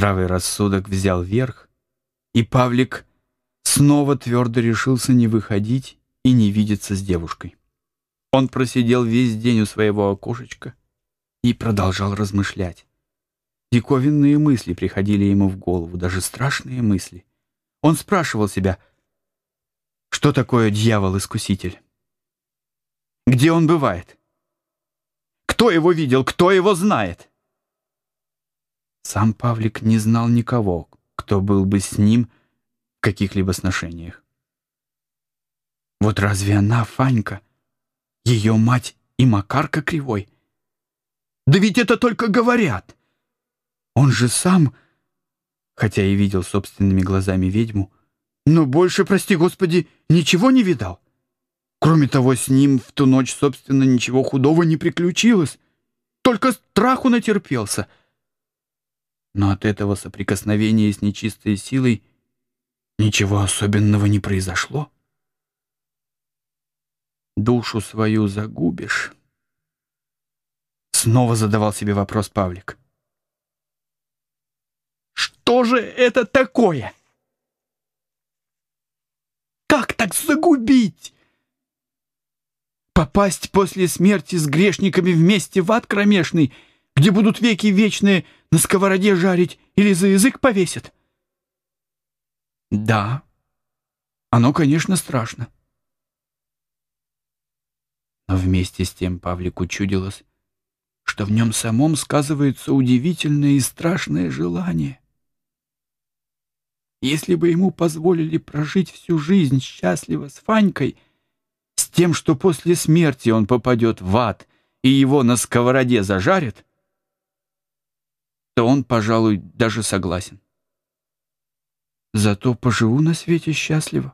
Здравый рассудок взял верх, и Павлик снова твердо решился не выходить и не видеться с девушкой. Он просидел весь день у своего окошечка и продолжал размышлять. Диковинные мысли приходили ему в голову, даже страшные мысли. Он спрашивал себя, что такое дьявол-искуситель? Где он бывает? Кто его видел, кто его знает? Сам Павлик не знал никого, кто был бы с ним в каких-либо сношениях. Вот разве она, Фанька, ее мать и Макарка Кривой? Да ведь это только говорят! Он же сам, хотя и видел собственными глазами ведьму, но больше, прости господи, ничего не видал. Кроме того, с ним в ту ночь, собственно, ничего худого не приключилось. Только страху натерпелся. Но от этого соприкосновения с нечистой силой ничего особенного не произошло. Душу свою загубишь. Снова задавал себе вопрос Павлик. Что же это такое? Как так загубить? Попасть после смерти с грешниками вместе в ад кромешный, где будут веки вечные на сковороде жарить или за язык повесят? Да, оно, конечно, страшно. Но вместе с тем Павлику чудилось, что в нем самом сказывается удивительное и страшное желание. Если бы ему позволили прожить всю жизнь счастливо с Фанькой, с тем, что после смерти он попадет в ад и его на сковороде зажарят, то он, пожалуй, даже согласен. Зато поживу на свете счастливо.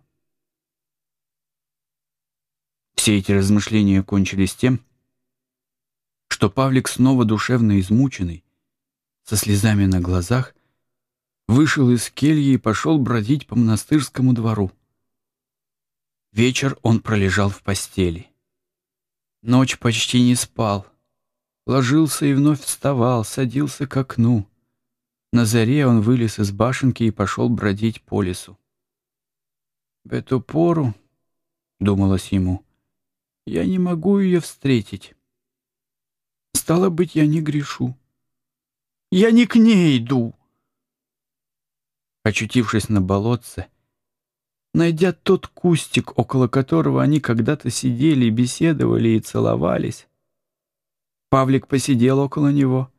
Все эти размышления кончились тем, что Павлик снова душевно измученный, со слезами на глазах, вышел из кельи и пошел бродить по монастырскому двору. Вечер он пролежал в постели. Ночь почти не спал. Ложился и вновь вставал, садился к окну. На заре он вылез из башенки и пошел бродить по лесу. «В эту пору, — думалось ему, — я не могу ее встретить. Стало быть, я не грешу. Я не к ней иду. Очутившись на болотце, найдя тот кустик, около которого они когда-то сидели, беседовали и целовались, Павлик посидел около него.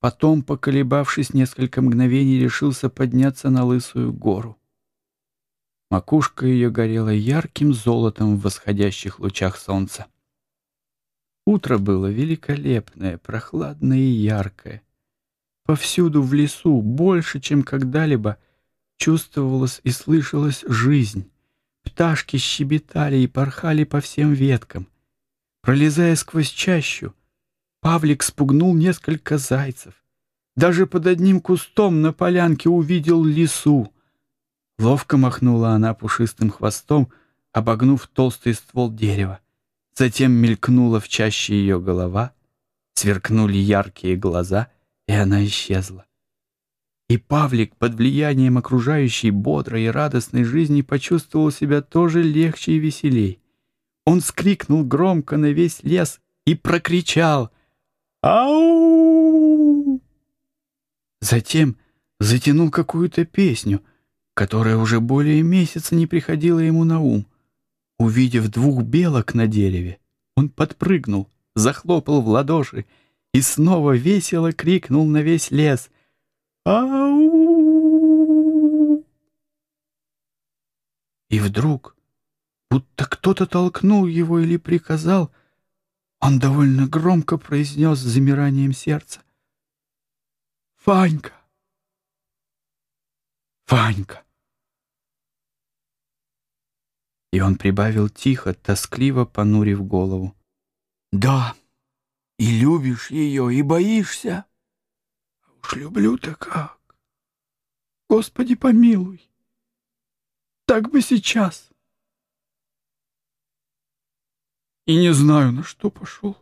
Потом, поколебавшись несколько мгновений, решился подняться на лысую гору. Макушка ее горела ярким золотом в восходящих лучах солнца. Утро было великолепное, прохладное и яркое. Повсюду в лесу, больше, чем когда-либо, чувствовалась и слышалась жизнь. Пташки щебетали и порхали по всем веткам. Пролезая сквозь чащу, Павлик спугнул несколько зайцев. Даже под одним кустом на полянке увидел лису. Ловко махнула она пушистым хвостом, обогнув толстый ствол дерева. Затем мелькнула в чаще ее голова, сверкнули яркие глаза — и она исчезла. И Павлик под влиянием окружающей бодрой и радостной жизни почувствовал себя тоже легче и веселей. Он скрикнул громко на весь лес и прокричал «Ау!». Затем затянул какую-то песню, которая уже более месяца не приходила ему на ум. Увидев двух белок на дереве, он подпрыгнул, захлопал в ладоши и снова весело крикнул на весь лес «Ау!». И вдруг, будто кто-то толкнул его или приказал, он довольно громко произнес с замиранием сердца «Фанька! Фанька!» И он прибавил тихо, тоскливо понурив голову. «Да!» И любишь ее, и боишься. А уж люблю-то как. Господи, помилуй. Так бы сейчас. И не знаю, на что пошел.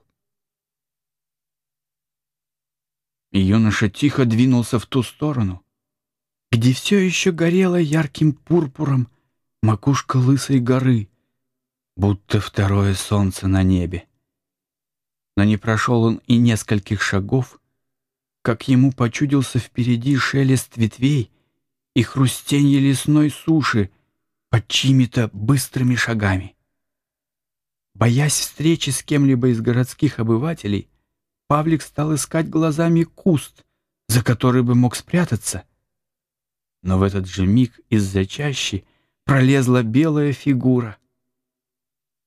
И юноша тихо двинулся в ту сторону, где все еще горела ярким пурпуром макушка лысой горы, будто второе солнце на небе. Но не прошел он и нескольких шагов, как ему почудился впереди шелест ветвей и хрустенье лесной суши под чьими-то быстрыми шагами. Боясь встречи с кем-либо из городских обывателей, Павлик стал искать глазами куст, за который бы мог спрятаться. Но в этот же миг из-за чащи пролезла белая фигура.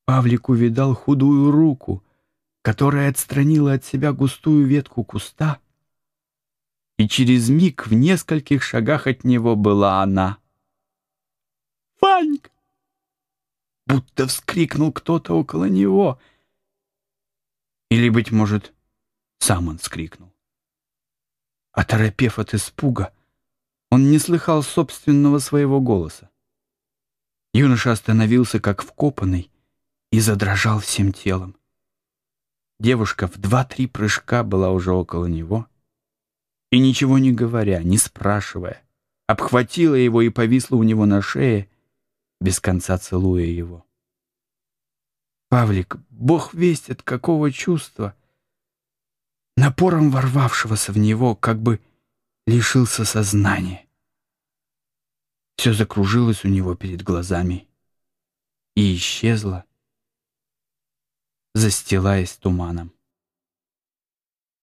Павлик увидал худую руку, которая отстранила от себя густую ветку куста, и через миг в нескольких шагах от него была она. «Ванька!» Будто вскрикнул кто-то около него. Или, быть может, сам он вскрикнул. Оторопев от испуга, он не слыхал собственного своего голоса. Юноша остановился, как вкопанный, и задрожал всем телом. Девушка в два-три прыжка была уже около него и, ничего не говоря, не спрашивая, обхватила его и повисла у него на шее, без конца целуя его. Павлик, бог весть от какого чувства, напором ворвавшегося в него, как бы лишился сознания. Все закружилось у него перед глазами и исчезло, застилаясь туманом.